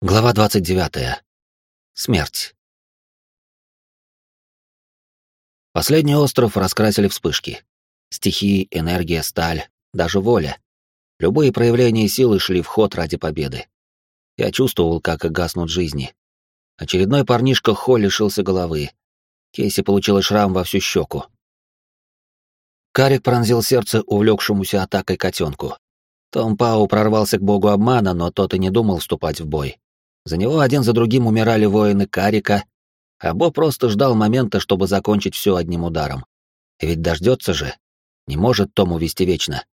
Глава 29. Смерть. Последний остров раскрасили вспышки. Стихии, энергия, сталь, даже воля. Любые проявления силы шли в ход ради победы. Я чувствовал, как гаснут жизни. Очередной парнишка Хо лишился головы. Кейси получила шрам во всю щеку. Карик пронзил сердце увлекшемуся атакой котенку. Том Пау прорвался к богу обмана, но тот и не думал вступать в бой. За него один за другим умирали воины Карика, а Бо просто ждал момента, чтобы закончить все одним ударом. И ведь дождется же. Не может Тому вести вечно.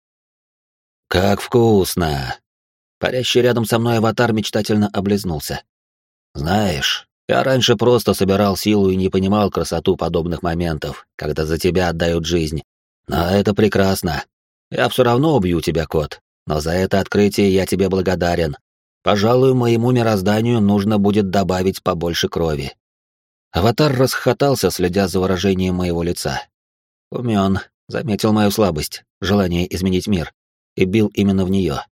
«Как вкусно!» Парящий рядом со мной аватар мечтательно облизнулся. «Знаешь, я раньше просто собирал силу и не понимал красоту подобных моментов, когда за тебя отдают жизнь. Но это прекрасно. Я все равно убью тебя, кот, но за это открытие я тебе благодарен. Пожалуй, моему мирозданию нужно будет добавить побольше крови. Аватар расхохотался, следя за выражением моего лица. Умен, заметил мою слабость, желание изменить мир, и бил именно в нее.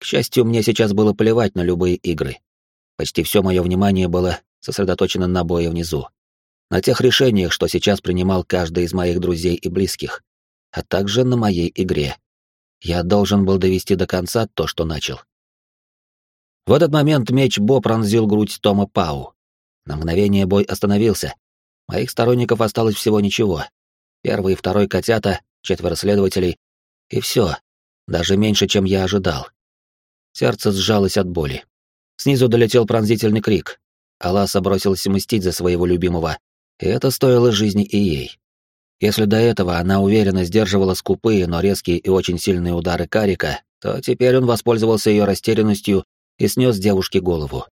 К счастью, мне сейчас было плевать на любые игры. Почти все мое внимание было сосредоточено на бое внизу. На тех решениях, что сейчас принимал каждый из моих друзей и близких, а также на моей игре. Я должен был довести до конца то, что начал. В этот момент меч Бо пронзил грудь Тома Пау. На мгновение бой остановился. Моих сторонников осталось всего ничего. Первый и второй котята, четверо следователей, и все. Даже меньше, чем я ожидал. Сердце сжалось от боли. Снизу долетел пронзительный крик. Аласа бросилась мстить за своего любимого, и это стоило жизни и ей. Если до этого она уверенно сдерживала скупые, но резкие и очень сильные удары Карика, то теперь он воспользовался ее растерянностью и снес девушке голову.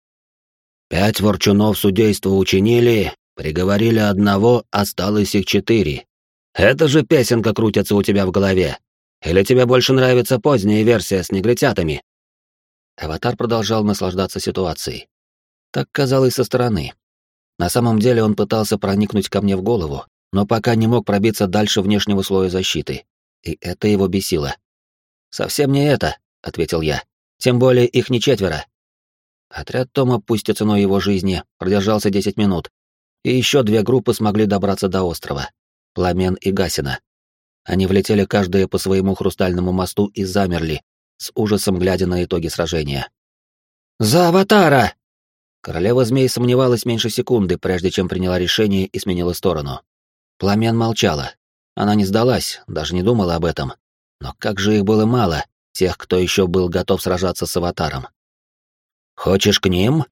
«Пять ворчунов судейства учинили, приговорили одного, осталось их четыре. Это же песенка крутится у тебя в голове. Или тебе больше нравится поздняя версия с негритятами?» Аватар продолжал наслаждаться ситуацией. Так казалось со стороны. На самом деле он пытался проникнуть ко мне в голову, но пока не мог пробиться дальше внешнего слоя защиты. И это его бесило. «Совсем не это», — ответил я. Тем более их не четверо. Отряд Тома, пусть и ценой его жизни, продержался 10 минут, и еще две группы смогли добраться до острова — Пламен и Гасина. Они влетели каждая по своему хрустальному мосту и замерли, с ужасом глядя на итоги сражения. «За аватара!» Королева змей сомневалась меньше секунды, прежде чем приняла решение и сменила сторону. Пламен молчала. Она не сдалась, даже не думала об этом. Но как же их было мало, тех, кто еще был готов сражаться с аватаром. «Хочешь к ним?»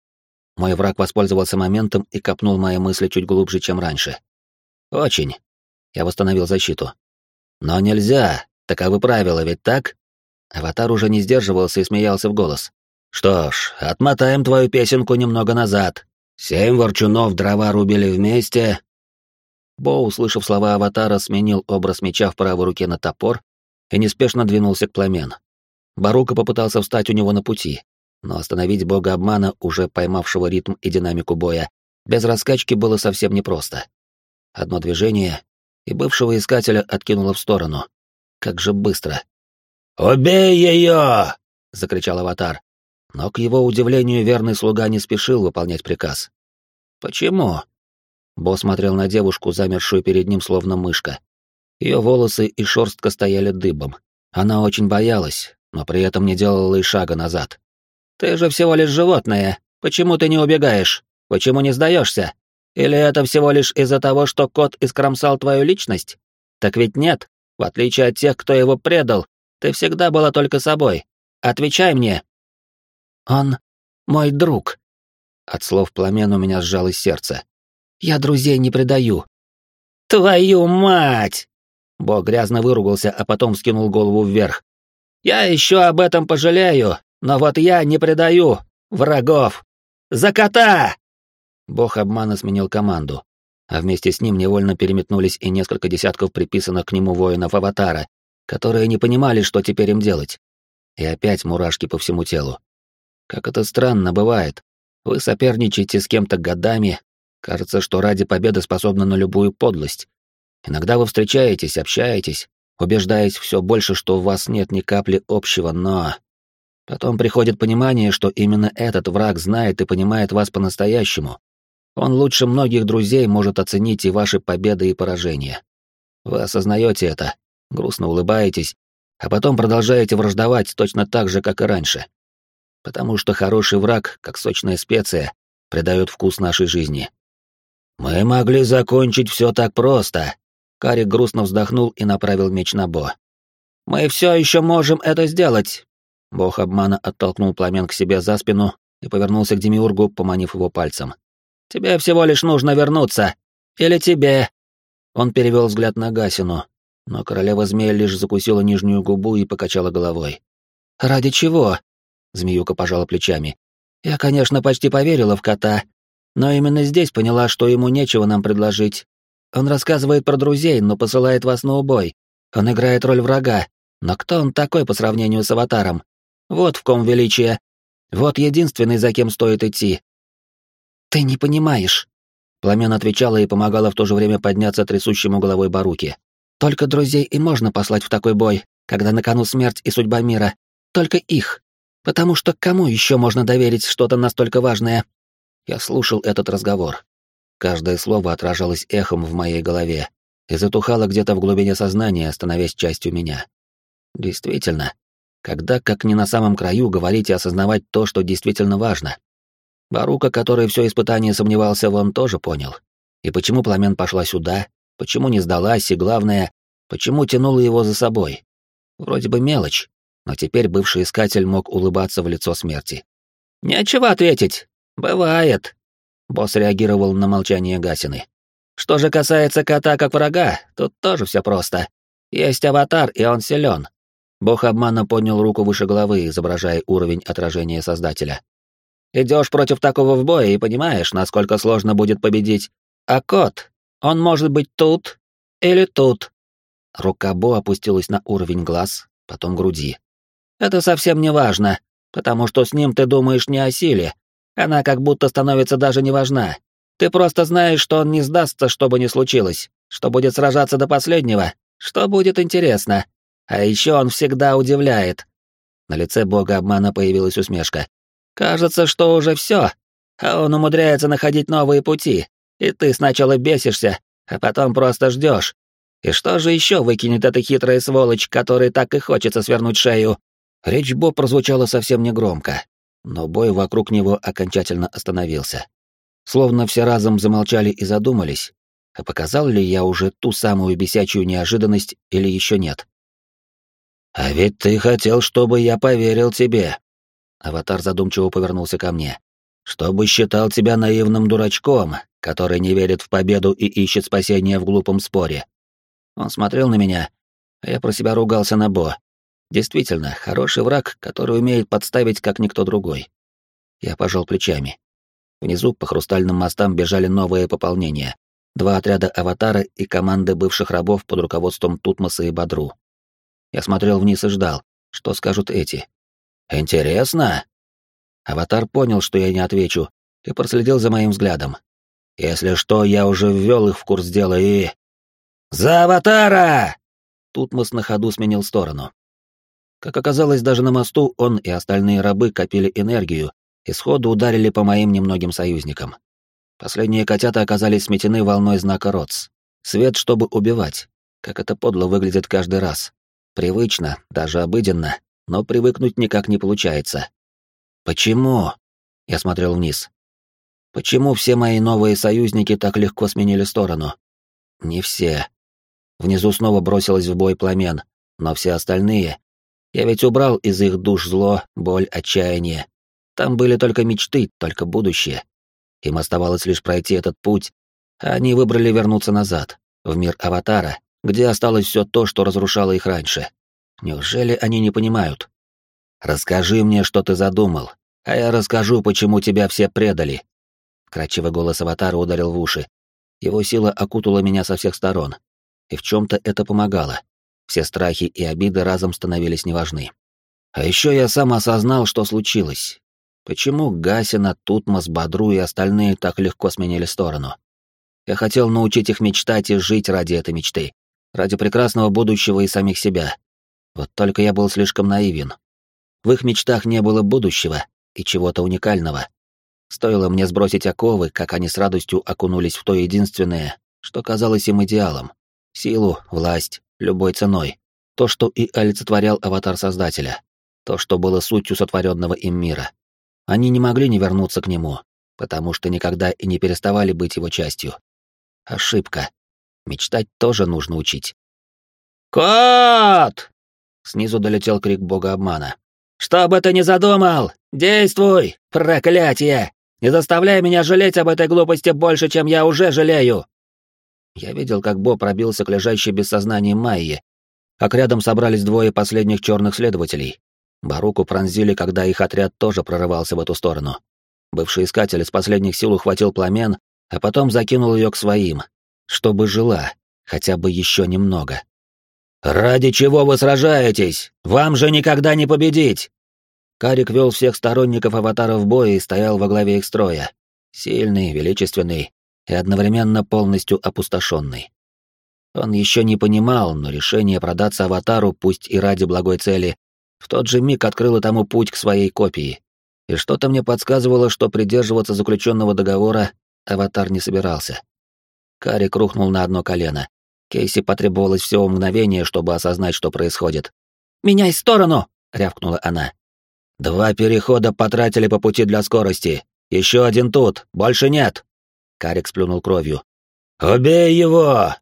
Мой враг воспользовался моментом и копнул мои мысли чуть глубже, чем раньше. «Очень». Я восстановил защиту. «Но нельзя, таковы правила, ведь так?» Аватар уже не сдерживался и смеялся в голос. «Что ж, отмотаем твою песенку немного назад. Семь ворчунов дрова рубили вместе». Бо, услышав слова Аватара, сменил образ меча в правой руке на топор и неспешно двинулся к пламен. Барука попытался встать у него на пути, но остановить бога обмана, уже поймавшего ритм и динамику боя, без раскачки было совсем непросто. Одно движение, и бывшего искателя откинуло в сторону. Как же быстро. «Убей ее!» — закричал аватар. Но, к его удивлению, верный слуга не спешил выполнять приказ. «Почему?» Бо смотрел на девушку, замершую перед ним словно мышка. Ее волосы и шерстка стояли дыбом. Она очень боялась, но при этом не делала и шага назад. «Ты же всего лишь животное. Почему ты не убегаешь? Почему не сдаешься? Или это всего лишь из-за того, что кот искромсал твою личность? Так ведь нет. В отличие от тех, кто его предал, ты всегда была только собой. Отвечай мне». «Он мой друг». От слов пламен у меня сжалось сердце. «Я друзей не предаю». «Твою мать!» Бог грязно выругался, а потом скинул голову вверх. Я еще об этом пожалею, но вот я не предаю врагов. За кота!» Бог обмана сменил команду, а вместе с ним невольно переметнулись и несколько десятков приписанных к нему воинов Аватара, которые не понимали, что теперь им делать. И опять мурашки по всему телу. Как это странно бывает. Вы соперничаете с кем-то годами, кажется, что ради победы способны на любую подлость. Иногда вы встречаетесь, общаетесь, убеждаясь все больше, что у вас нет ни капли общего, но... Потом приходит понимание, что именно этот враг знает и понимает вас по-настоящему. Он лучше многих друзей может оценить и ваши победы и поражения. Вы осознаете это, грустно улыбаетесь, а потом продолжаете враждовать точно так же, как и раньше. Потому что хороший враг, как сочная специя, придает вкус нашей жизни. «Мы могли закончить все так просто», — Карик грустно вздохнул и направил меч на Бо. «Мы все еще можем это сделать!» Бог обмана оттолкнул пламен к себе за спину и повернулся к Демиургу, поманив его пальцем. «Тебе всего лишь нужно вернуться! Или тебе!» Он перевел взгляд на Гасину, но королева змея лишь закусила нижнюю губу и покачала головой. «Ради чего?» — змеюка пожала плечами. «Я, конечно, почти поверила в кота, но именно здесь поняла, что ему нечего нам предложить. Он рассказывает про друзей, но посылает вас на убой. Он играет роль врага. Но кто он такой по сравнению с аватаром? Вот в ком величие. Вот единственный, за кем стоит идти. Ты не понимаешь. Пламен отвечала и помогала в то же время подняться трясущему головой Баруки. Только друзей и можно послать в такой бой, когда на кону смерть и судьба мира. Только их. Потому что кому еще можно доверить что-то настолько важное? Я слушал этот разговор. Каждое слово отражалось эхом в моей голове и затухало где-то в глубине сознания, становясь частью меня. Действительно, когда, как не на самом краю, говорить и осознавать то, что действительно важно. Барука, который все испытание сомневался, он тоже понял. И почему пламен пошла сюда, почему не сдалась, и главное, почему тянула его за собой. Вроде бы мелочь, но теперь бывший искатель мог улыбаться в лицо смерти. «Нечего ответить. Бывает», — босс реагировал на молчание Гасины. «Что же касается кота как врага, тут тоже все просто. Есть аватар, и он силен. Бог обмана поднял руку выше головы, изображая уровень отражения Создателя. Идешь против такого в бой и понимаешь, насколько сложно будет победить. А кот, он может быть тут или тут. Рука Бо опустилась на уровень глаз, потом груди. Это совсем не важно, потому что с ним ты думаешь не о силе. Она как будто становится даже не важна. Ты просто знаешь, что он не сдастся, что бы ни случилось, что будет сражаться до последнего, что будет интересно. А еще он всегда удивляет. На лице бога обмана появилась усмешка. Кажется, что уже все, а он умудряется находить новые пути, и ты сначала бесишься, а потом просто ждешь. И что же еще выкинет эта хитрая сволочь, которой так и хочется свернуть шею? Речь Бо прозвучала совсем негромко, но бой вокруг него окончательно остановился. Словно все разом замолчали и задумались, а показал ли я уже ту самую бесячую неожиданность или еще нет. «А ведь ты хотел, чтобы я поверил тебе». Аватар задумчиво повернулся ко мне. «Чтобы считал тебя наивным дурачком, который не верит в победу и ищет спасения в глупом споре». Он смотрел на меня, а я про себя ругался на Бо. Действительно, хороший враг, который умеет подставить, как никто другой. Я пожал плечами. Внизу по хрустальным мостам бежали новые пополнения. Два отряда аватара и команды бывших рабов под руководством Тутмоса и Бадру. Я смотрел вниз и ждал, что скажут эти. «Интересно?» Аватар понял, что я не отвечу, и проследил за моим взглядом. «Если что, я уже ввел их в курс дела и...» «За аватара!» Тутмос на ходу сменил сторону. Как оказалось, даже на мосту он и остальные рабы копили энергию и сходу ударили по моим немногим союзникам. Последние котята оказались сметены волной знака РОЦ. Свет, чтобы убивать. Как это подло выглядит каждый раз. Привычно, даже обыденно, но привыкнуть никак не получается. Почему? Я смотрел вниз. Почему все мои новые союзники так легко сменили сторону? Не все. Внизу снова бросилось в бой пламен, но все остальные... Я ведь убрал из их душ зло, боль, отчаяние. Там были только мечты, только будущее. Им оставалось лишь пройти этот путь, а они выбрали вернуться назад, в мир Аватара, где осталось все то, что разрушало их раньше. Неужели они не понимают? Расскажи мне, что ты задумал, а я расскажу, почему тебя все предали. Кратчевый голос аватара ударил в уши. Его сила окутала меня со всех сторон, и в чем-то это помогало. Все страхи и обиды разом становились неважны. А еще я сам осознал, что случилось. Почему Гасина, Тутмос, Бадру и остальные так легко сменили сторону? Я хотел научить их мечтать и жить ради этой мечты ради прекрасного будущего и самих себя. Вот только я был слишком наивен. В их мечтах не было будущего и чего-то уникального. Стоило мне сбросить оковы, как они с радостью окунулись в то единственное, что казалось им идеалом. Силу, власть, любой ценой. То, что и олицетворял аватар Создателя. То, что было сутью сотворенного им мира. Они не могли не вернуться к нему, потому что никогда и не переставали быть его частью. Ошибка. Мечтать тоже нужно учить. «Кот!» Снизу долетел крик бога обмана. «Что бы ты ни задумал, действуй, проклятие! Не заставляй меня жалеть об этой глупости больше, чем я уже жалею!» Я видел, как Бо пробился к лежащей без сознания Майе, как рядом собрались двое последних черных следователей. Баруку пронзили, когда их отряд тоже прорывался в эту сторону. Бывший искатель из последних сил ухватил пламен, а потом закинул ее к своим, чтобы жила, хотя бы еще немного. «Ради чего вы сражаетесь? Вам же никогда не победить!» Карик вел всех сторонников аватара в бой и стоял во главе их строя. Сильный, величественный и одновременно полностью опустошенный. Он еще не понимал, но решение продаться аватару, пусть и ради благой цели, в тот же миг открыло тому путь к своей копии. И что-то мне подсказывало, что придерживаться заключенного договора аватар не собирался. Карик рухнул на одно колено, Кейси потребовалось всего мгновение, чтобы осознать, что происходит. «Меняй сторону!» — рявкнула она. «Два перехода потратили по пути для скорости. Еще один тут, больше нет!» Карик сплюнул кровью. «Убей его!»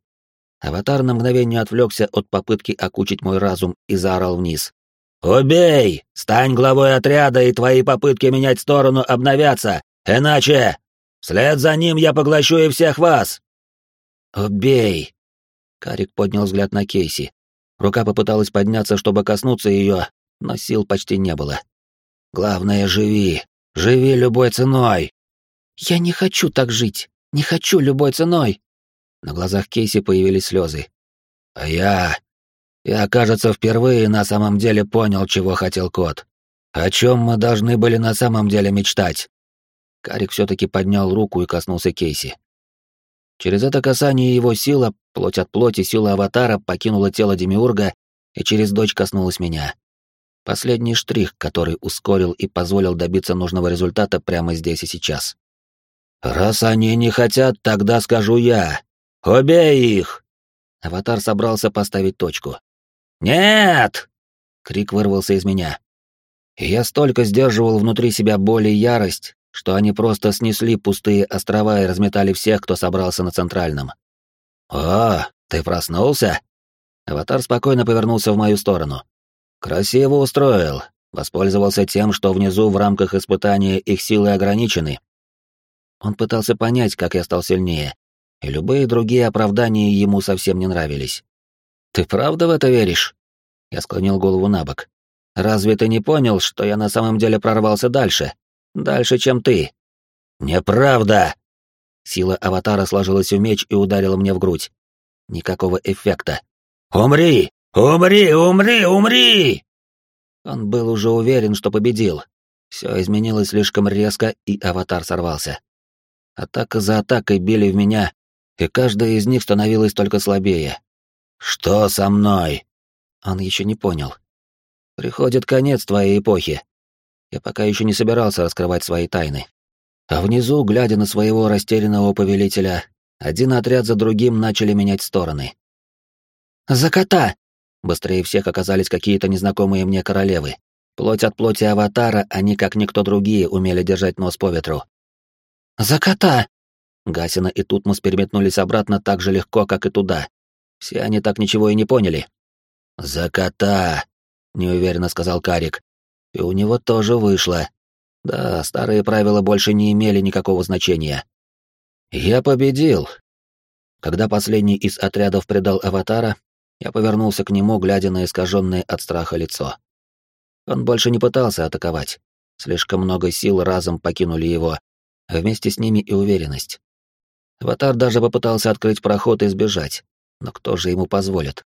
Аватар на мгновение отвлекся от попытки окучить мой разум и заорал вниз. «Убей! Стань главой отряда, и твои попытки менять сторону обновятся! Иначе! Вслед за ним я поглощу и всех вас!» «Убей!» Карик поднял взгляд на Кейси. Рука попыталась подняться, чтобы коснуться ее, но сил почти не было. «Главное, живи! Живи любой ценой!» «Я не хочу так жить! Не хочу любой ценой!» На глазах Кейси появились слезы. «А я... Я, кажется, впервые на самом деле понял, чего хотел кот. О чем мы должны были на самом деле мечтать?» Карик все-таки поднял руку и коснулся Кейси. Через это касание его сила, плоть от плоти, сила аватара покинула тело Демиурга и через дочь коснулась меня. Последний штрих, который ускорил и позволил добиться нужного результата прямо здесь и сейчас. «Раз они не хотят, тогда скажу я. Убей их!» Аватар собрался поставить точку. «Нет!» — крик вырвался из меня. И я столько сдерживал внутри себя боль и ярость, что они просто снесли пустые острова и разметали всех, кто собрался на Центральном. «О, ты проснулся?» Аватар спокойно повернулся в мою сторону. «Красиво устроил. Воспользовался тем, что внизу в рамках испытания их силы ограничены». Он пытался понять, как я стал сильнее, и любые другие оправдания ему совсем не нравились. «Ты правда в это веришь?» Я склонил голову на бок. «Разве ты не понял, что я на самом деле прорвался дальше? Дальше, чем ты. Неправда. Сила аватара сложилась в меч и ударила мне в грудь. Никакого эффекта. Умри! Умри, умри, умри! Он был уже уверен, что победил. Все изменилось слишком резко, и аватар сорвался. Атака за атакой били в меня, и каждая из них становилась только слабее. «Что со мной?» Он еще не понял. «Приходит конец твоей эпохи я пока еще не собирался раскрывать свои тайны. А внизу, глядя на своего растерянного повелителя, один отряд за другим начали менять стороны. «За кота!» Быстрее всех оказались какие-то незнакомые мне королевы. Плоть от плоти аватара, они, как никто другие, умели держать нос по ветру. «За кота!» Гасина и Тутмос переметнулись обратно так же легко, как и туда. Все они так ничего и не поняли. «За кота!» — неуверенно сказал Карик, и у него тоже вышло. Да, старые правила больше не имели никакого значения. Я победил. Когда последний из отрядов предал аватара, я повернулся к нему, глядя на искаженное от страха лицо. Он больше не пытался атаковать. Слишком много сил разом покинули его, вместе с ними и уверенность. Аватар даже попытался открыть проход и сбежать, но кто же ему позволит?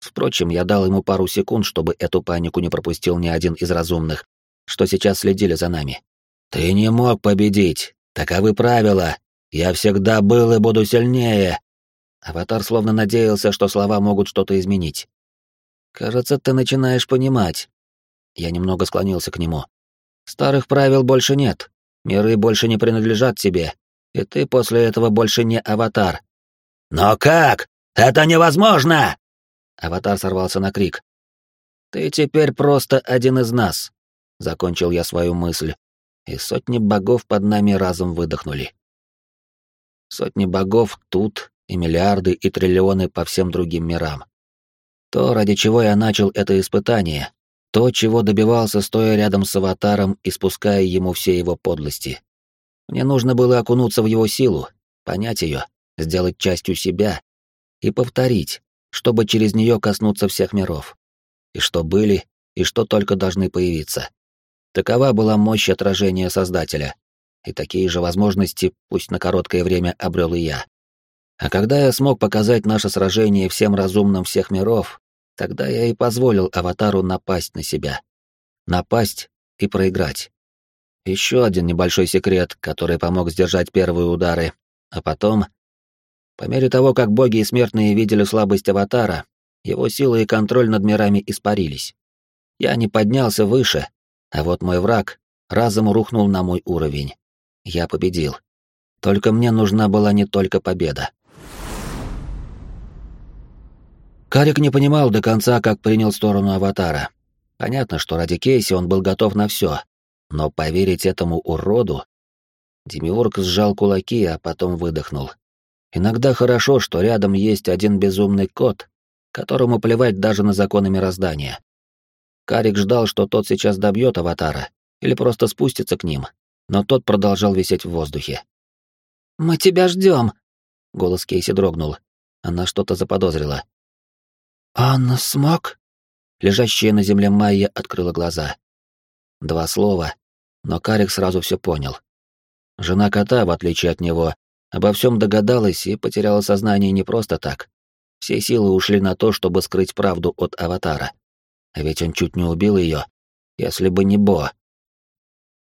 Впрочем, я дал ему пару секунд, чтобы эту панику не пропустил ни один из разумных, что сейчас следили за нами. «Ты не мог победить. Таковы правила. Я всегда был и буду сильнее». Аватар словно надеялся, что слова могут что-то изменить. «Кажется, ты начинаешь понимать». Я немного склонился к нему. «Старых правил больше нет. Миры больше не принадлежат тебе. И ты после этого больше не аватар». «Но как? Это невозможно!» Аватар сорвался на крик. «Ты теперь просто один из нас», — закончил я свою мысль, и сотни богов под нами разом выдохнули. Сотни богов тут, и миллиарды, и триллионы по всем другим мирам. То, ради чего я начал это испытание, то, чего добивался, стоя рядом с аватаром и спуская ему все его подлости. Мне нужно было окунуться в его силу, понять ее, сделать частью себя и повторить, чтобы через нее коснуться всех миров. И что были, и что только должны появиться. Такова была мощь отражения Создателя. И такие же возможности, пусть на короткое время, обрел и я. А когда я смог показать наше сражение всем разумным всех миров, тогда я и позволил Аватару напасть на себя. Напасть и проиграть. Еще один небольшой секрет, который помог сдержать первые удары, а потом... По мере того, как боги и смертные видели слабость Аватара, его сила и контроль над мирами испарились. Я не поднялся выше, а вот мой враг разом рухнул на мой уровень. Я победил. Только мне нужна была не только победа. Карик не понимал до конца, как принял сторону Аватара. Понятно, что ради Кейси он был готов на все, но поверить этому уроду... Демиург сжал кулаки, а потом выдохнул. Иногда хорошо, что рядом есть один безумный кот, которому плевать даже на законы мироздания. Карик ждал, что тот сейчас добьет аватара или просто спустится к ним, но тот продолжал висеть в воздухе. «Мы тебя ждем!» — голос Кейси дрогнул. Она что-то заподозрила. «Он смог?» Лежащая на земле Майя открыла глаза. Два слова, но Карик сразу все понял. Жена кота, в отличие от него, обо всем догадалась и потеряла сознание не просто так. Все силы ушли на то, чтобы скрыть правду от Аватара. А ведь он чуть не убил ее, если бы не Бо.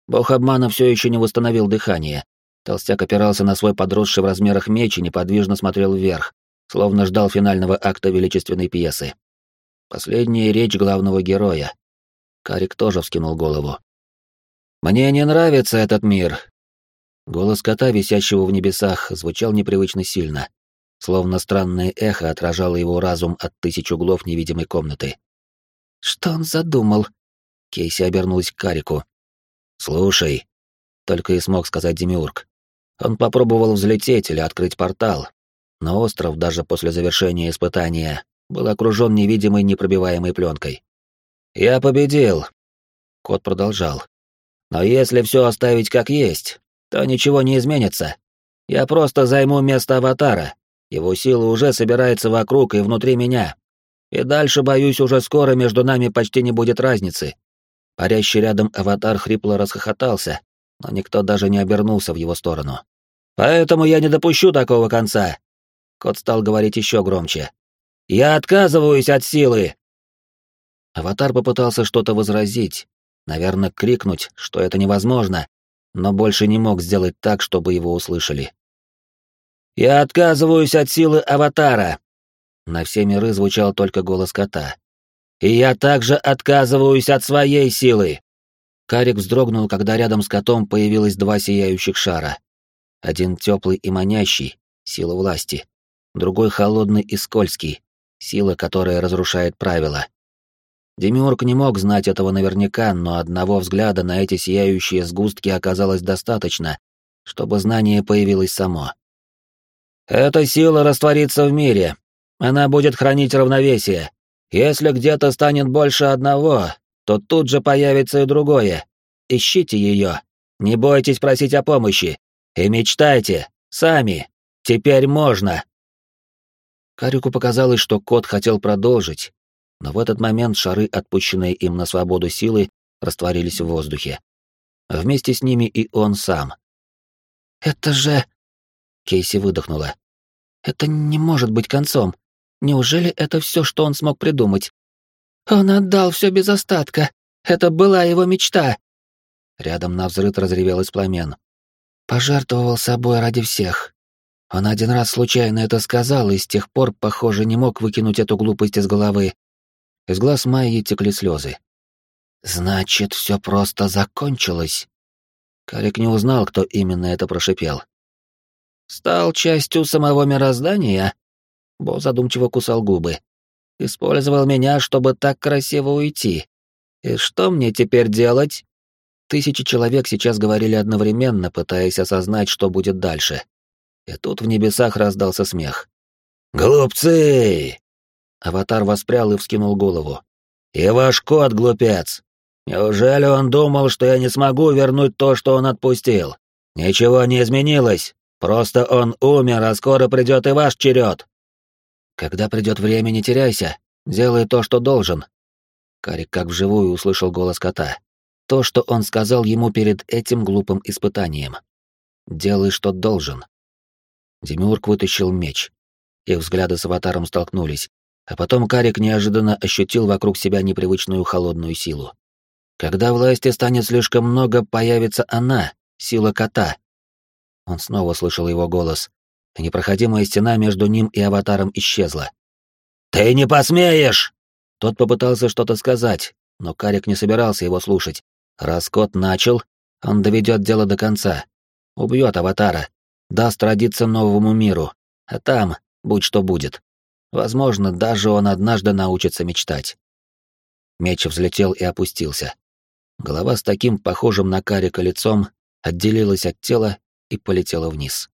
Бог обмана все еще не восстановил дыхание. Толстяк опирался на свой подросший в размерах меч и неподвижно смотрел вверх, словно ждал финального акта величественной пьесы. Последняя речь главного героя. Карик тоже вскинул голову. «Мне не нравится этот мир». Голос кота, висящего в небесах, звучал непривычно сильно, словно странное эхо отражало его разум от тысяч углов невидимой комнаты. «Что он задумал?» Кейси обернулась к Карику. «Слушай», — только и смог сказать Демиург. Он попробовал взлететь или открыть портал, но остров даже после завершения испытания был окружен невидимой непробиваемой пленкой. «Я победил», — кот продолжал. «Но если все оставить как есть, то ничего не изменится. Я просто займу место аватара. Его сила уже собирается вокруг и внутри меня. И дальше, боюсь, уже скоро между нами почти не будет разницы. Парящий рядом аватар хрипло расхохотался, но никто даже не обернулся в его сторону. «Поэтому я не допущу такого конца!» Кот стал говорить еще громче. «Я отказываюсь от силы!» Аватар попытался что-то возразить, наверное, крикнуть, что это невозможно, но больше не мог сделать так, чтобы его услышали. «Я отказываюсь от силы Аватара!» На все миры звучал только голос кота. «И я также отказываюсь от своей силы!» Карик вздрогнул, когда рядом с котом появилось два сияющих шара. Один теплый и манящий, сила власти. Другой холодный и скользкий, сила, которая разрушает правила. Демиург не мог знать этого наверняка, но одного взгляда на эти сияющие сгустки оказалось достаточно, чтобы знание появилось само. «Эта сила растворится в мире, она будет хранить равновесие. Если где-то станет больше одного, то тут же появится и другое. Ищите ее. Не бойтесь просить о помощи. И мечтайте. Сами. Теперь можно. Карику показалось, что кот хотел продолжить, но в этот момент шары, отпущенные им на свободу силы, растворились в воздухе. Вместе с ними и он сам. «Это же...» Кейси выдохнула. «Это не может быть концом. Неужели это все, что он смог придумать? Он отдал все без остатка. Это была его мечта. Рядом на взрыв разревелось пламен. Пожертвовал собой ради всех. Он один раз случайно это сказал, и с тех пор, похоже, не мог выкинуть эту глупость из головы. Из глаз Майи текли слезы. Значит, все просто закончилось. Карик не узнал, кто именно это прошипел. Стал частью самого мироздания? Бо задумчиво кусал губы. Использовал меня, чтобы так красиво уйти. И что мне теперь делать? Тысячи человек сейчас говорили одновременно, пытаясь осознать, что будет дальше. И тут в небесах раздался смех. «Глупцы!» Аватар воспрял и вскинул голову. «И ваш кот, глупец! Неужели он думал, что я не смогу вернуть то, что он отпустил? Ничего не изменилось, просто он умер, а скоро придет и ваш черед!» «Когда придет время, не теряйся, делай то, что должен». Карик как вживую услышал голос кота. То, что он сказал ему перед этим глупым испытанием. «Делай, что должен». Демиург вытащил меч. Их взгляды с аватаром столкнулись, а потом Карик неожиданно ощутил вокруг себя непривычную холодную силу. Когда власти станет слишком много, появится она, сила кота. Он снова слышал его голос, и непроходимая стена между ним и аватаром исчезла. «Ты не посмеешь!» Тот попытался что-то сказать, но Карик не собирался его слушать, Раз кот начал, он доведет дело до конца. Убьет аватара, даст родиться новому миру, а там будь что будет. Возможно, даже он однажды научится мечтать. Меч взлетел и опустился. Голова с таким похожим на карика лицом отделилась от тела и полетела вниз.